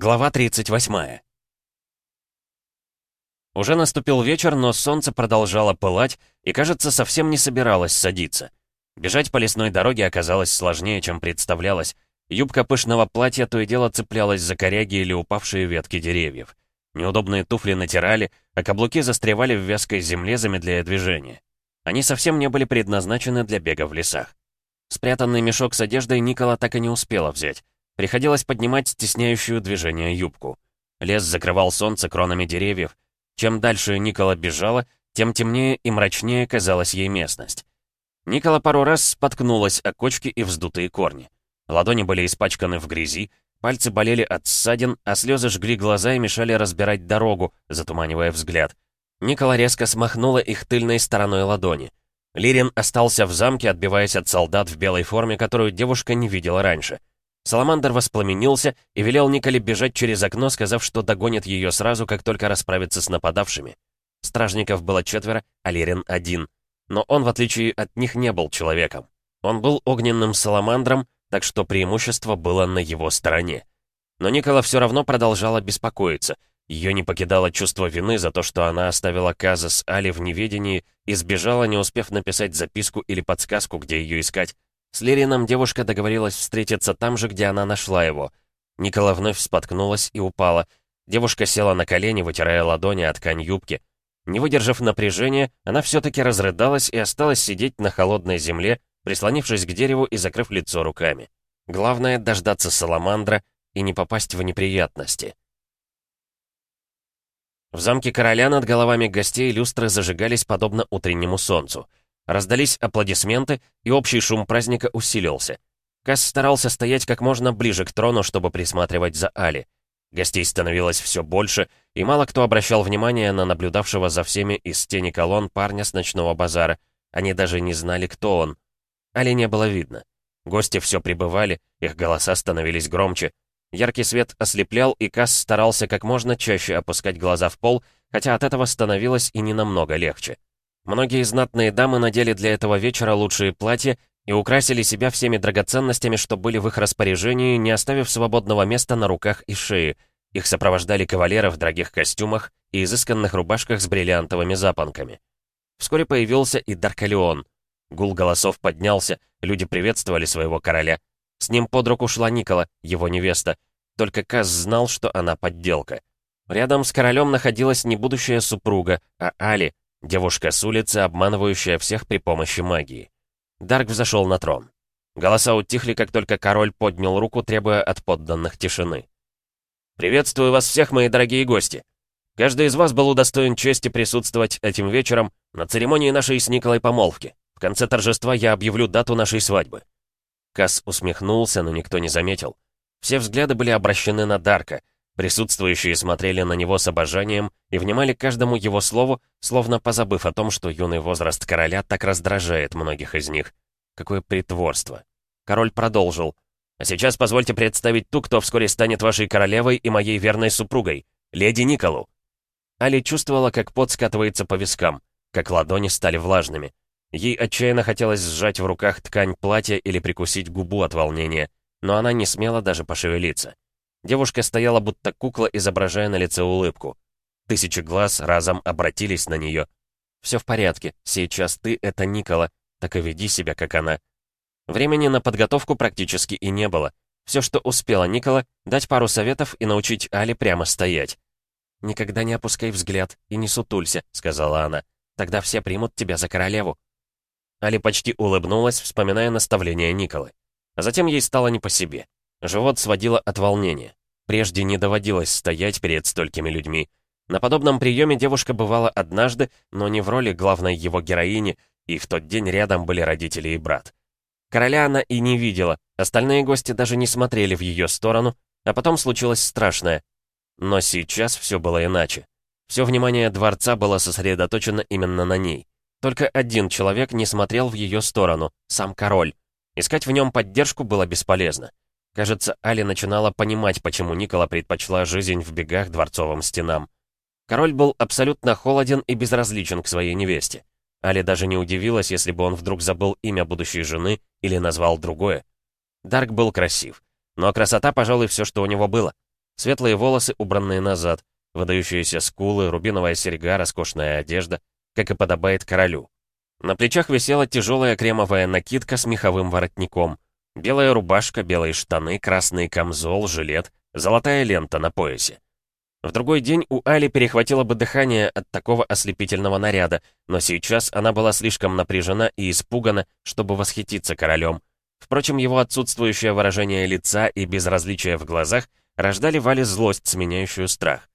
Глава 38. Уже наступил вечер, но солнце продолжало пылать и, кажется, совсем не собиралось садиться. Бежать по лесной дороге оказалось сложнее, чем представлялось. Юбка пышного платья то и дело цеплялась за коряги или упавшие ветки деревьев. Неудобные туфли натирали, а каблуки застревали в вязкой земле, замедляя движение. Они совсем не были предназначены для бега в лесах. Спрятанный мешок с одеждой Никола так и не успела взять. Приходилось поднимать стесняющую движение юбку. Лес закрывал солнце кронами деревьев. Чем дальше Никола бежала, тем темнее и мрачнее казалась ей местность. Никола пару раз споткнулась о кочки и вздутые корни. Ладони были испачканы в грязи, пальцы болели от ссадин, а слезы жгли глаза и мешали разбирать дорогу, затуманивая взгляд. Никола резко смахнула их тыльной стороной ладони. Лирин остался в замке, отбиваясь от солдат в белой форме, которую девушка не видела раньше. Саламандр воспламенился и велел Николе бежать через окно, сказав, что догонит ее сразу, как только расправится с нападавшими. Стражников было четверо, а Лерин один. Но он, в отличие от них, не был человеком. Он был огненным саламандром, так что преимущество было на его стороне. Но Никола все равно продолжала беспокоиться. Ее не покидало чувство вины за то, что она оставила Каза с Али в неведении и сбежала, не успев написать записку или подсказку, где ее искать. С Лирином девушка договорилась встретиться там же, где она нашла его. Никола вновь споткнулась и упала. Девушка села на колени, вытирая ладони от ткань юбки. Не выдержав напряжения, она все-таки разрыдалась и осталась сидеть на холодной земле, прислонившись к дереву и закрыв лицо руками. Главное — дождаться Саламандра и не попасть в неприятности. В замке короля над головами гостей люстры зажигались подобно утреннему солнцу. Раздались аплодисменты, и общий шум праздника усилился. Касс старался стоять как можно ближе к трону, чтобы присматривать за Али. Гостей становилось все больше, и мало кто обращал внимание на наблюдавшего за всеми из тени колонн парня с ночного базара. Они даже не знали, кто он. Али не было видно. Гости все прибывали, их голоса становились громче. Яркий свет ослеплял, и Касс старался как можно чаще опускать глаза в пол, хотя от этого становилось и не намного легче. Многие знатные дамы надели для этого вечера лучшие платья и украсили себя всеми драгоценностями, что были в их распоряжении, не оставив свободного места на руках и шее. Их сопровождали кавалеры в дорогих костюмах и изысканных рубашках с бриллиантовыми запонками. Вскоре появился и Даркалеон. Гул голосов поднялся, люди приветствовали своего короля. С ним под руку шла Никола, его невеста. Только Каз знал, что она подделка. Рядом с королем находилась не будущая супруга, а Али, Девушка с улицы, обманывающая всех при помощи магии. Дарк взошел на трон. Голоса утихли, как только король поднял руку, требуя от подданных тишины. «Приветствую вас всех, мои дорогие гости! Каждый из вас был удостоен чести присутствовать этим вечером на церемонии нашей с Николой помолвки. В конце торжества я объявлю дату нашей свадьбы». Касс усмехнулся, но никто не заметил. Все взгляды были обращены на Дарка — Присутствующие смотрели на него с обожанием и внимали каждому его слову, словно позабыв о том, что юный возраст короля так раздражает многих из них. Какое притворство. Король продолжил. «А сейчас позвольте представить ту, кто вскоре станет вашей королевой и моей верной супругой, леди Николу». Али чувствовала, как пот скатывается по вискам, как ладони стали влажными. Ей отчаянно хотелось сжать в руках ткань платья или прикусить губу от волнения, но она не смела даже пошевелиться. Девушка стояла будто кукла, изображая на лице улыбку. Тысячи глаз разом обратились на нее. «Все в порядке, сейчас ты — это Никола, так и веди себя, как она». Времени на подготовку практически и не было. Все, что успела Никола, дать пару советов и научить Али прямо стоять. «Никогда не опускай взгляд и не сутулься», — сказала она. «Тогда все примут тебя за королеву». Али почти улыбнулась, вспоминая наставления Николы. А затем ей стало не по себе. Живот сводило от волнения. Прежде не доводилось стоять перед столькими людьми. На подобном приеме девушка бывала однажды, но не в роли главной его героини, и в тот день рядом были родители и брат. Короля она и не видела, остальные гости даже не смотрели в ее сторону, а потом случилось страшное. Но сейчас все было иначе. Все внимание дворца было сосредоточено именно на ней. Только один человек не смотрел в ее сторону, сам король. Искать в нем поддержку было бесполезно. Кажется, Али начинала понимать, почему Никола предпочла жизнь в бегах дворцовым стенам. Король был абсолютно холоден и безразличен к своей невесте. Али даже не удивилась, если бы он вдруг забыл имя будущей жены или назвал другое. Дарк был красив. Но красота, пожалуй, все, что у него было. Светлые волосы, убранные назад, выдающиеся скулы, рубиновая серьга, роскошная одежда, как и подобает королю. На плечах висела тяжелая кремовая накидка с меховым воротником. Белая рубашка, белые штаны, красный камзол, жилет, золотая лента на поясе. В другой день у Али перехватило бы дыхание от такого ослепительного наряда, но сейчас она была слишком напряжена и испугана, чтобы восхититься королем. Впрочем, его отсутствующее выражение лица и безразличие в глазах рождали в Али злость, сменяющую страх.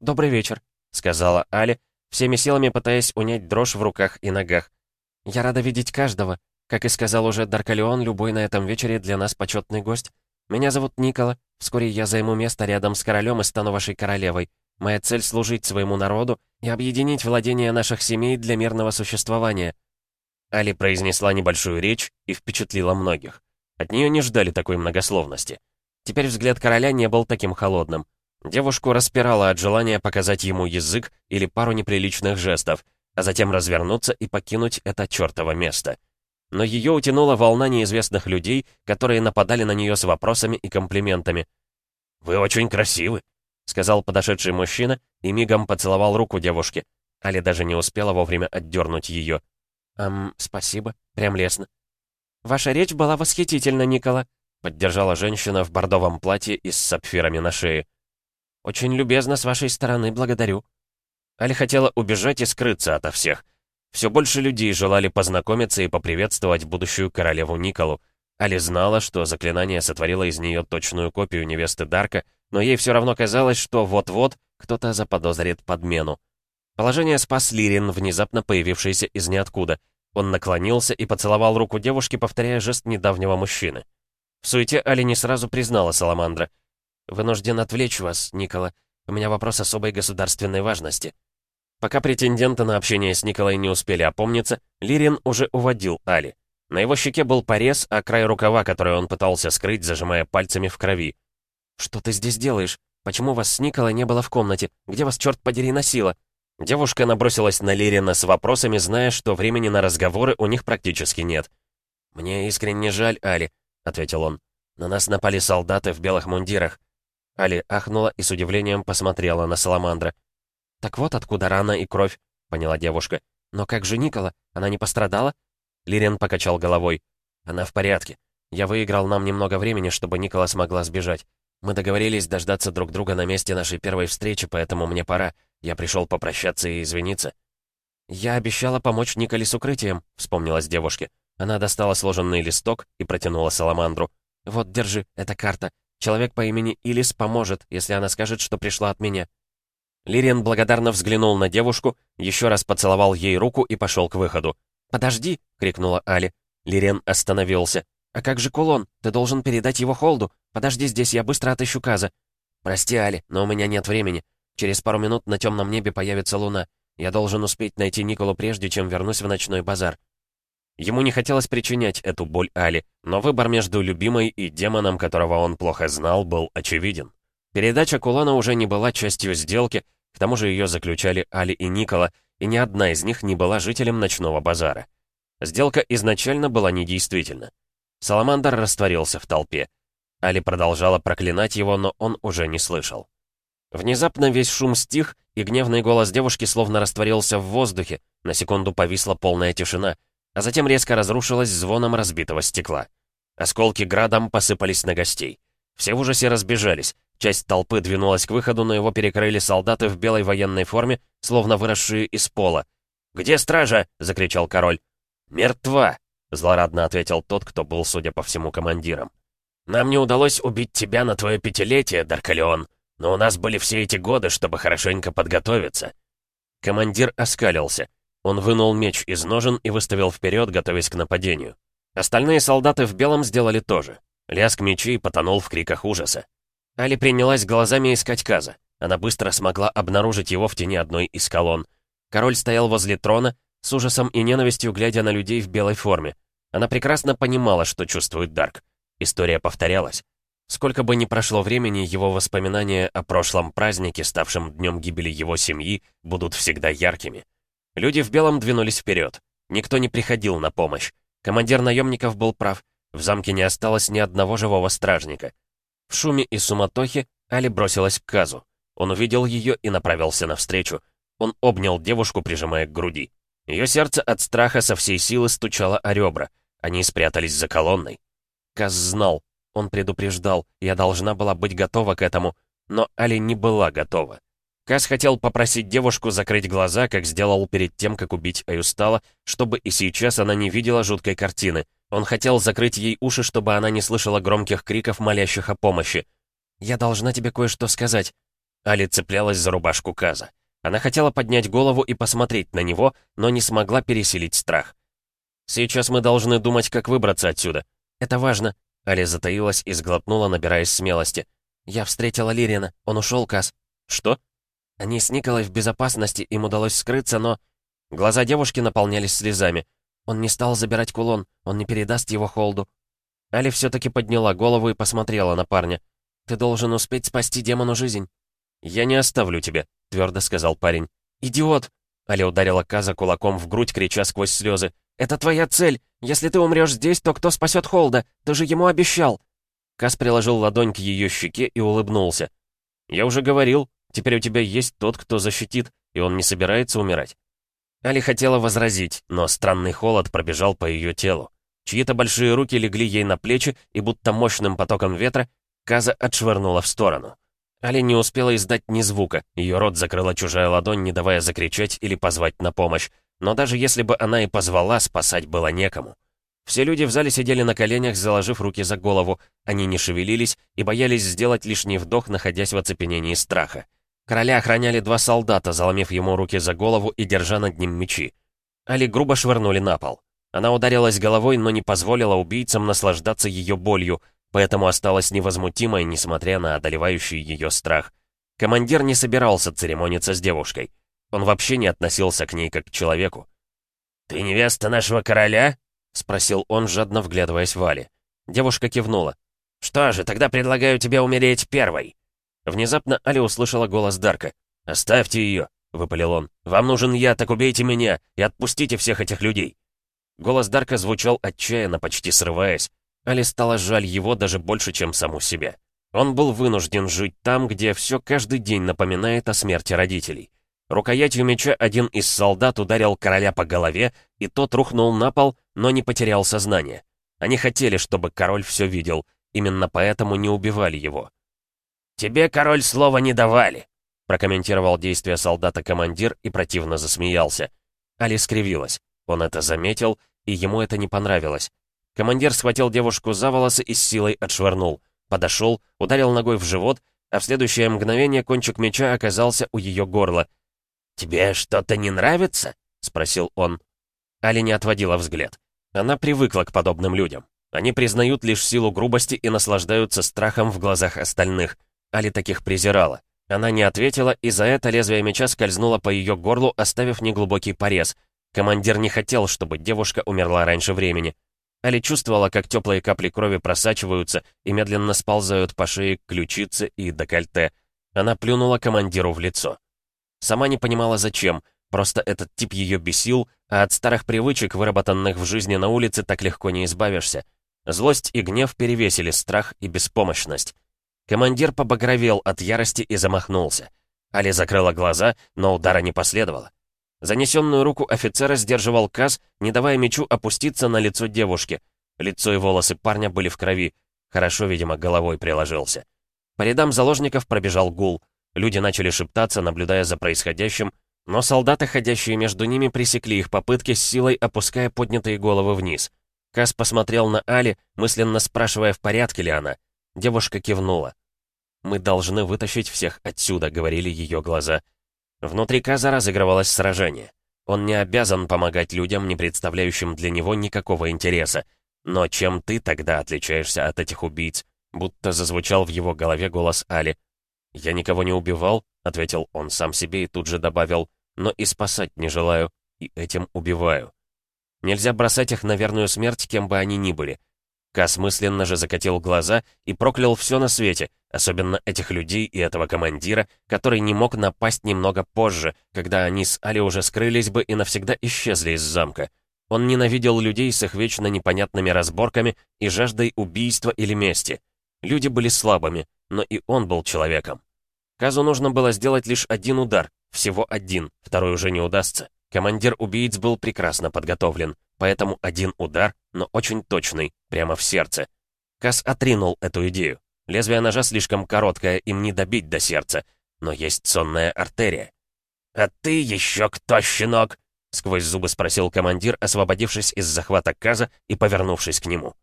«Добрый вечер», — сказала Али, всеми силами пытаясь унять дрожь в руках и ногах. «Я рада видеть каждого. Как и сказал уже Даркалеон, любой на этом вечере для нас почетный гость. Меня зовут Никола. Вскоре я займу место рядом с королем и стану вашей королевой. Моя цель — служить своему народу и объединить владения наших семей для мирного существования». Али произнесла небольшую речь и впечатлила многих. От нее не ждали такой многословности. Теперь взгляд короля не был таким холодным. Девушку распирала от желания показать ему язык или пару неприличных жестов — а затем развернуться и покинуть это чертово место. Но ее утянула волна неизвестных людей, которые нападали на нее с вопросами и комплиментами. «Вы очень красивы», — сказал подошедший мужчина и мигом поцеловал руку девушки. Али даже не успела вовремя отдернуть ее. «Эм, спасибо, прям лестно». «Ваша речь была восхитительна, Никола», — поддержала женщина в бордовом платье и с сапфирами на шее. «Очень любезно с вашей стороны, благодарю», Али хотела убежать и скрыться ото всех. Все больше людей желали познакомиться и поприветствовать будущую королеву Николу. Али знала, что заклинание сотворило из нее точную копию невесты Дарка, но ей все равно казалось, что вот-вот кто-то заподозрит подмену. Положение спас Лирин, внезапно появившийся из ниоткуда. Он наклонился и поцеловал руку девушки, повторяя жест недавнего мужчины. В суете Али не сразу признала Саламандра. «Вынужден отвлечь вас, Никола. У меня вопрос особой государственной важности». Пока претенденты на общение с Николой не успели опомниться, Лирин уже уводил Али. На его щеке был порез, а край рукава, который он пытался скрыть, зажимая пальцами в крови. «Что ты здесь делаешь? Почему вас с Николой не было в комнате? Где вас, черт подери, носила?» Девушка набросилась на Лирина с вопросами, зная, что времени на разговоры у них практически нет. «Мне искренне жаль, Али», — ответил он. «На нас напали солдаты в белых мундирах». Али ахнула и с удивлением посмотрела на Саламандра. «Так вот откуда рана и кровь», — поняла девушка. «Но как же Никола? Она не пострадала?» Лирен покачал головой. «Она в порядке. Я выиграл нам немного времени, чтобы Никола смогла сбежать. Мы договорились дождаться друг друга на месте нашей первой встречи, поэтому мне пора. Я пришел попрощаться и извиниться». «Я обещала помочь Николе с укрытием», — вспомнилась девушке. Она достала сложенный листок и протянула Саламандру. «Вот, держи, это карта. Человек по имени Илис поможет, если она скажет, что пришла от меня». Лириан благодарно взглянул на девушку, еще раз поцеловал ей руку и пошел к выходу. «Подожди!» — крикнула Али. Лириан остановился. «А как же кулон? Ты должен передать его Холду. Подожди здесь, я быстро отыщу Каза». «Прости, Али, но у меня нет времени. Через пару минут на темном небе появится луна. Я должен успеть найти Николу прежде, чем вернусь в ночной базар». Ему не хотелось причинять эту боль Али, но выбор между любимой и демоном, которого он плохо знал, был очевиден. Передача кулона уже не была частью сделки, к тому же ее заключали Али и Никола, и ни одна из них не была жителем ночного базара. Сделка изначально была недействительна. Саламандр растворился в толпе. Али продолжала проклинать его, но он уже не слышал. Внезапно весь шум стих, и гневный голос девушки словно растворился в воздухе, на секунду повисла полная тишина, а затем резко разрушилась звоном разбитого стекла. Осколки градом посыпались на гостей. Все в ужасе разбежались, Часть толпы двинулась к выходу, но его перекрыли солдаты в белой военной форме, словно выросшие из пола. «Где стража?» — закричал король. «Мертва!» — злорадно ответил тот, кто был, судя по всему, командиром. «Нам не удалось убить тебя на твое пятилетие, Даркалеон, но у нас были все эти годы, чтобы хорошенько подготовиться». Командир оскалился. Он вынул меч из ножен и выставил вперед, готовясь к нападению. Остальные солдаты в белом сделали то же. Лязг мечей потонул в криках ужаса. Али принялась глазами искать Каза. Она быстро смогла обнаружить его в тени одной из колонн. Король стоял возле трона, с ужасом и ненавистью глядя на людей в белой форме. Она прекрасно понимала, что чувствует Дарк. История повторялась. Сколько бы ни прошло времени, его воспоминания о прошлом празднике, ставшем днем гибели его семьи, будут всегда яркими. Люди в белом двинулись вперед. Никто не приходил на помощь. Командир наемников был прав. В замке не осталось ни одного живого стражника. В шуме и суматохе Али бросилась к Казу. Он увидел ее и направился навстречу. Он обнял девушку, прижимая к груди. Ее сердце от страха со всей силы стучало о ребра. Они спрятались за колонной. Каз знал, он предупреждал, я должна была быть готова к этому, но Али не была готова. Каз хотел попросить девушку закрыть глаза, как сделал перед тем, как убить Аюстала, чтобы и сейчас она не видела жуткой картины. Он хотел закрыть ей уши, чтобы она не слышала громких криков, молящих о помощи. «Я должна тебе кое-что сказать». Али цеплялась за рубашку Каза. Она хотела поднять голову и посмотреть на него, но не смогла пересилить страх. «Сейчас мы должны думать, как выбраться отсюда. Это важно». Али затаилась и сглотнула, набираясь смелости. «Я встретила Лирина. Он ушел, Каз». «Что?» Они с Николой в безопасности, им удалось скрыться, но... Глаза девушки наполнялись слезами. Он не стал забирать кулон, он не передаст его Холду. Али все-таки подняла голову и посмотрела на парня. «Ты должен успеть спасти демону жизнь». «Я не оставлю тебя», — твердо сказал парень. «Идиот!» Али ударила Каза кулаком в грудь, крича сквозь слезы. «Это твоя цель! Если ты умрешь здесь, то кто спасет Холда? Ты же ему обещал!» Каз приложил ладонь к ее щеке и улыбнулся. «Я уже говорил, Теперь у тебя есть тот, кто защитит, и он не собирается умирать». Али хотела возразить, но странный холод пробежал по ее телу. Чьи-то большие руки легли ей на плечи, и будто мощным потоком ветра Каза отшвырнула в сторону. Али не успела издать ни звука, ее рот закрыла чужая ладонь, не давая закричать или позвать на помощь. Но даже если бы она и позвала, спасать было некому. Все люди в зале сидели на коленях, заложив руки за голову. Они не шевелились и боялись сделать лишний вдох, находясь в оцепенении страха. Короля охраняли два солдата, заломив ему руки за голову и держа над ним мечи. Али грубо швырнули на пол. Она ударилась головой, но не позволила убийцам наслаждаться ее болью, поэтому осталась невозмутимой, несмотря на одолевающий ее страх. Командир не собирался церемониться с девушкой. Он вообще не относился к ней как к человеку. «Ты невеста нашего короля?» — спросил он, жадно вглядываясь в Али. Девушка кивнула. «Что же, тогда предлагаю тебе умереть первой». Внезапно Али услышала голос Дарка. «Оставьте ее!» — выпалил он. «Вам нужен я, так убейте меня и отпустите всех этих людей!» Голос Дарка звучал отчаянно, почти срываясь. Али стало жаль его даже больше, чем саму себя. Он был вынужден жить там, где все каждый день напоминает о смерти родителей. Рукоятью меча один из солдат ударил короля по голове, и тот рухнул на пол, но не потерял сознание. Они хотели, чтобы король все видел, именно поэтому не убивали его. «Тебе, король, слова не давали», — прокомментировал действия солдата командир и противно засмеялся. Али скривилась. Он это заметил, и ему это не понравилось. Командир схватил девушку за волосы и с силой отшвырнул. Подошел, ударил ногой в живот, а в следующее мгновение кончик меча оказался у ее горла. «Тебе что-то не нравится?» — спросил он. Али не отводила взгляд. Она привыкла к подобным людям. Они признают лишь силу грубости и наслаждаются страхом в глазах остальных. Али таких презирала. Она не ответила, и за это лезвие меча скользнуло по ее горлу, оставив неглубокий порез. Командир не хотел, чтобы девушка умерла раньше времени. Али чувствовала, как теплые капли крови просачиваются и медленно сползают по шее ключице и декольте. Она плюнула командиру в лицо. Сама не понимала, зачем. Просто этот тип ее бесил, а от старых привычек, выработанных в жизни на улице, так легко не избавишься. Злость и гнев перевесили страх и беспомощность. Командир побагровел от ярости и замахнулся. Али закрыла глаза, но удара не последовало. Занесенную руку офицера сдерживал Каз, не давая мечу опуститься на лицо девушки. Лицо и волосы парня были в крови. Хорошо, видимо, головой приложился. По рядам заложников пробежал гул. Люди начали шептаться, наблюдая за происходящим, но солдаты, ходящие между ними, пресекли их попытки с силой, опуская поднятые головы вниз. Каз посмотрел на Али, мысленно спрашивая, в порядке ли она. Девушка кивнула. «Мы должны вытащить всех отсюда», — говорили ее глаза. Внутри Каза разыгрывалось сражение. Он не обязан помогать людям, не представляющим для него никакого интереса. Но чем ты тогда отличаешься от этих убийц? Будто зазвучал в его голове голос Али. «Я никого не убивал», — ответил он сам себе и тут же добавил, «но и спасать не желаю, и этим убиваю». Нельзя бросать их на верную смерть, кем бы они ни были. Кас мысленно же закатил глаза и проклял все на свете, особенно этих людей и этого командира, который не мог напасть немного позже, когда они с Али уже скрылись бы и навсегда исчезли из замка. Он ненавидел людей с их вечно непонятными разборками и жаждой убийства или мести. Люди были слабыми, но и он был человеком. Казу нужно было сделать лишь один удар, всего один, второй уже не удастся. Командир убийц был прекрасно подготовлен, поэтому один удар, но очень точный, прямо в сердце. Каз отринул эту идею. Лезвие ножа слишком короткое, им не добить до сердца, но есть сонная артерия. «А ты еще кто, щенок?» — сквозь зубы спросил командир, освободившись из захвата Каза и повернувшись к нему.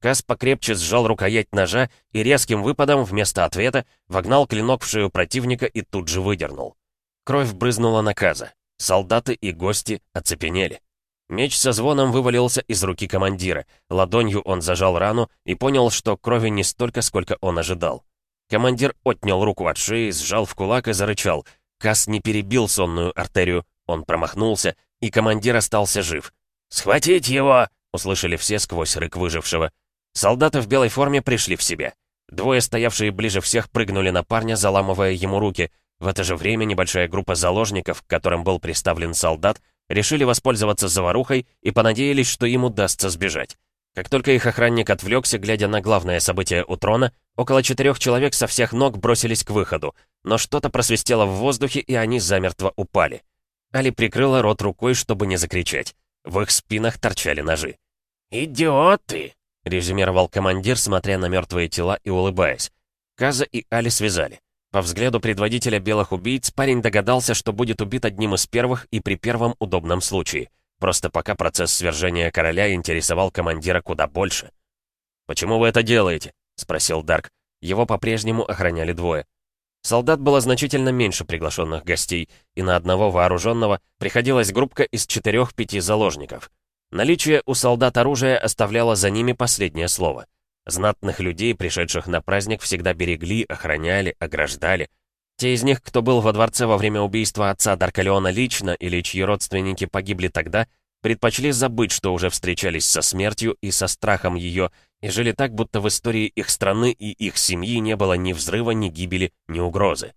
Каз покрепче сжал рукоять ножа и резким выпадом вместо ответа вогнал клинок в шею противника и тут же выдернул. Кровь брызнула на Каза. Солдаты и гости оцепенели. Меч со звоном вывалился из руки командира. Ладонью он зажал рану и понял, что крови не столько, сколько он ожидал. Командир отнял руку от шеи, сжал в кулак и зарычал. Кас не перебил сонную артерию, он промахнулся, и командир остался жив. «Схватить его!» — услышали все сквозь рык выжившего. Солдаты в белой форме пришли в себя. Двое, стоявшие ближе всех, прыгнули на парня, заламывая ему руки — в это же время небольшая группа заложников, к которым был представлен солдат, решили воспользоваться заварухой и понадеялись, что им удастся сбежать. Как только их охранник отвлекся, глядя на главное событие у трона, около четырех человек со всех ног бросились к выходу, но что-то просвистело в воздухе, и они замертво упали. Али прикрыла рот рукой, чтобы не закричать. В их спинах торчали ножи. «Идиоты!» — резюмировал командир, смотря на мертвые тела и улыбаясь. Каза и Али связали. По взгляду предводителя белых убийц, парень догадался, что будет убит одним из первых и при первом удобном случае. Просто пока процесс свержения короля интересовал командира куда больше. «Почему вы это делаете?» — спросил Дарк. Его по-прежнему охраняли двое. Солдат было значительно меньше приглашенных гостей, и на одного вооруженного приходилась группка из четырех-пяти заложников. Наличие у солдат оружия оставляло за ними последнее слово — Знатных людей, пришедших на праздник, всегда берегли, охраняли, ограждали. Те из них, кто был во дворце во время убийства отца Даркалеона лично или чьи родственники погибли тогда, предпочли забыть, что уже встречались со смертью и со страхом ее, и жили так, будто в истории их страны и их семьи не было ни взрыва, ни гибели, ни угрозы.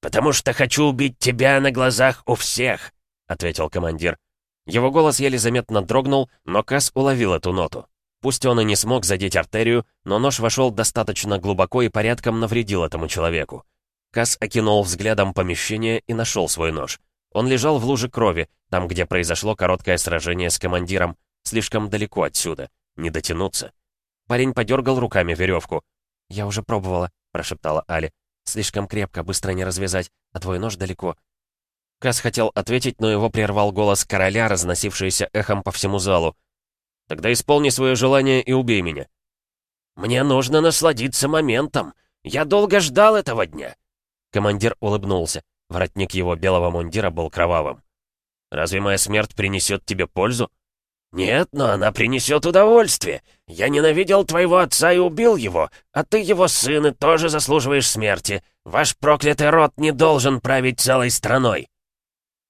«Потому что хочу убить тебя на глазах у всех», — ответил командир. Его голос еле заметно дрогнул, но Кас уловил эту ноту. Пусть он и не смог задеть артерию, но нож вошел достаточно глубоко и порядком навредил этому человеку. Кас окинул взглядом помещение и нашел свой нож. Он лежал в луже крови, там, где произошло короткое сражение с командиром, слишком далеко отсюда, не дотянуться. Парень подергал руками веревку. «Я уже пробовала», — прошептала Али. «Слишком крепко, быстро не развязать, а твой нож далеко». Кас хотел ответить, но его прервал голос короля, разносившийся эхом по всему залу. Тогда исполни свое желание и убей меня». «Мне нужно насладиться моментом. Я долго ждал этого дня». Командир улыбнулся. Воротник его белого мундира был кровавым. «Разве моя смерть принесет тебе пользу?» «Нет, но она принесет удовольствие. Я ненавидел твоего отца и убил его, а ты его сын и тоже заслуживаешь смерти. Ваш проклятый род не должен править целой страной».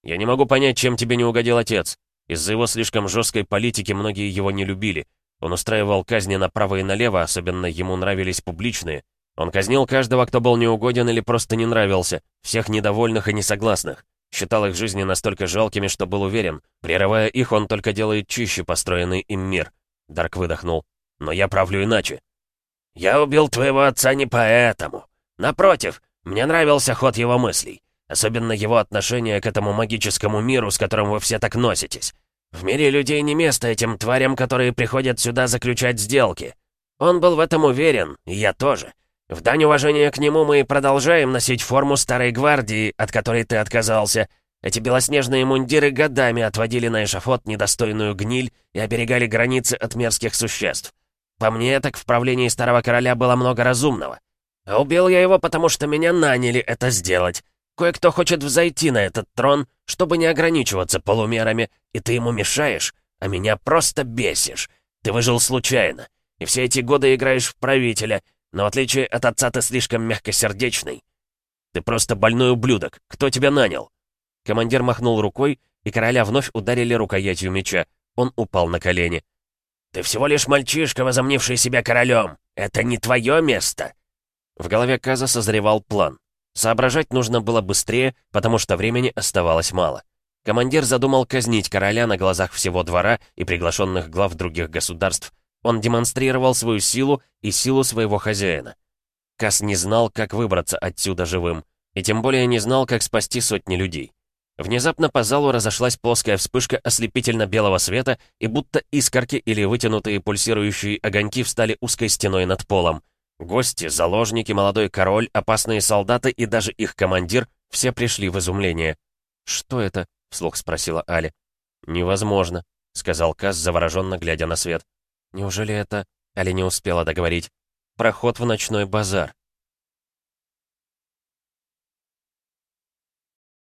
«Я не могу понять, чем тебе не угодил отец. Из-за его слишком жесткой политики многие его не любили. Он устраивал казни направо и налево, особенно ему нравились публичные. Он казнил каждого, кто был неугоден или просто не нравился, всех недовольных и несогласных. Считал их жизни настолько жалкими, что был уверен. Прерывая их, он только делает чище построенный им мир. Дарк выдохнул. «Но я правлю иначе». «Я убил твоего отца не поэтому. Напротив, мне нравился ход его мыслей. Особенно его отношение к этому магическому миру, с которым вы все так носитесь. В мире людей не место этим тварям, которые приходят сюда заключать сделки. Он был в этом уверен, и я тоже. В дань уважения к нему мы продолжаем носить форму Старой Гвардии, от которой ты отказался. Эти белоснежные мундиры годами отводили на эшафот недостойную гниль и оберегали границы от мерзких существ. По мне, так в правлении Старого Короля было много разумного. А убил я его, потому что меня наняли это сделать. Кое-кто хочет взойти на этот трон, чтобы не ограничиваться полумерами, и ты ему мешаешь, а меня просто бесишь. Ты выжил случайно, и все эти годы играешь в правителя, но в отличие от отца ты слишком мягкосердечный. Ты просто больной ублюдок. Кто тебя нанял?» Командир махнул рукой, и короля вновь ударили рукоятью меча. Он упал на колени. «Ты всего лишь мальчишка, возомнивший себя королем. Это не твое место!» В голове Каза созревал план. Соображать нужно было быстрее, потому что времени оставалось мало. Командир задумал казнить короля на глазах всего двора и приглашенных глав других государств. Он демонстрировал свою силу и силу своего хозяина. Кас не знал, как выбраться отсюда живым, и тем более не знал, как спасти сотни людей. Внезапно по залу разошлась плоская вспышка ослепительно-белого света, и будто искорки или вытянутые пульсирующие огоньки встали узкой стеной над полом. Гости, заложники, молодой король, опасные солдаты и даже их командир все пришли в изумление. «Что это?» — вслух спросила Али. «Невозможно», — сказал Каз, завороженно глядя на свет. «Неужели это...» — Али не успела договорить. «Проход в ночной базар»,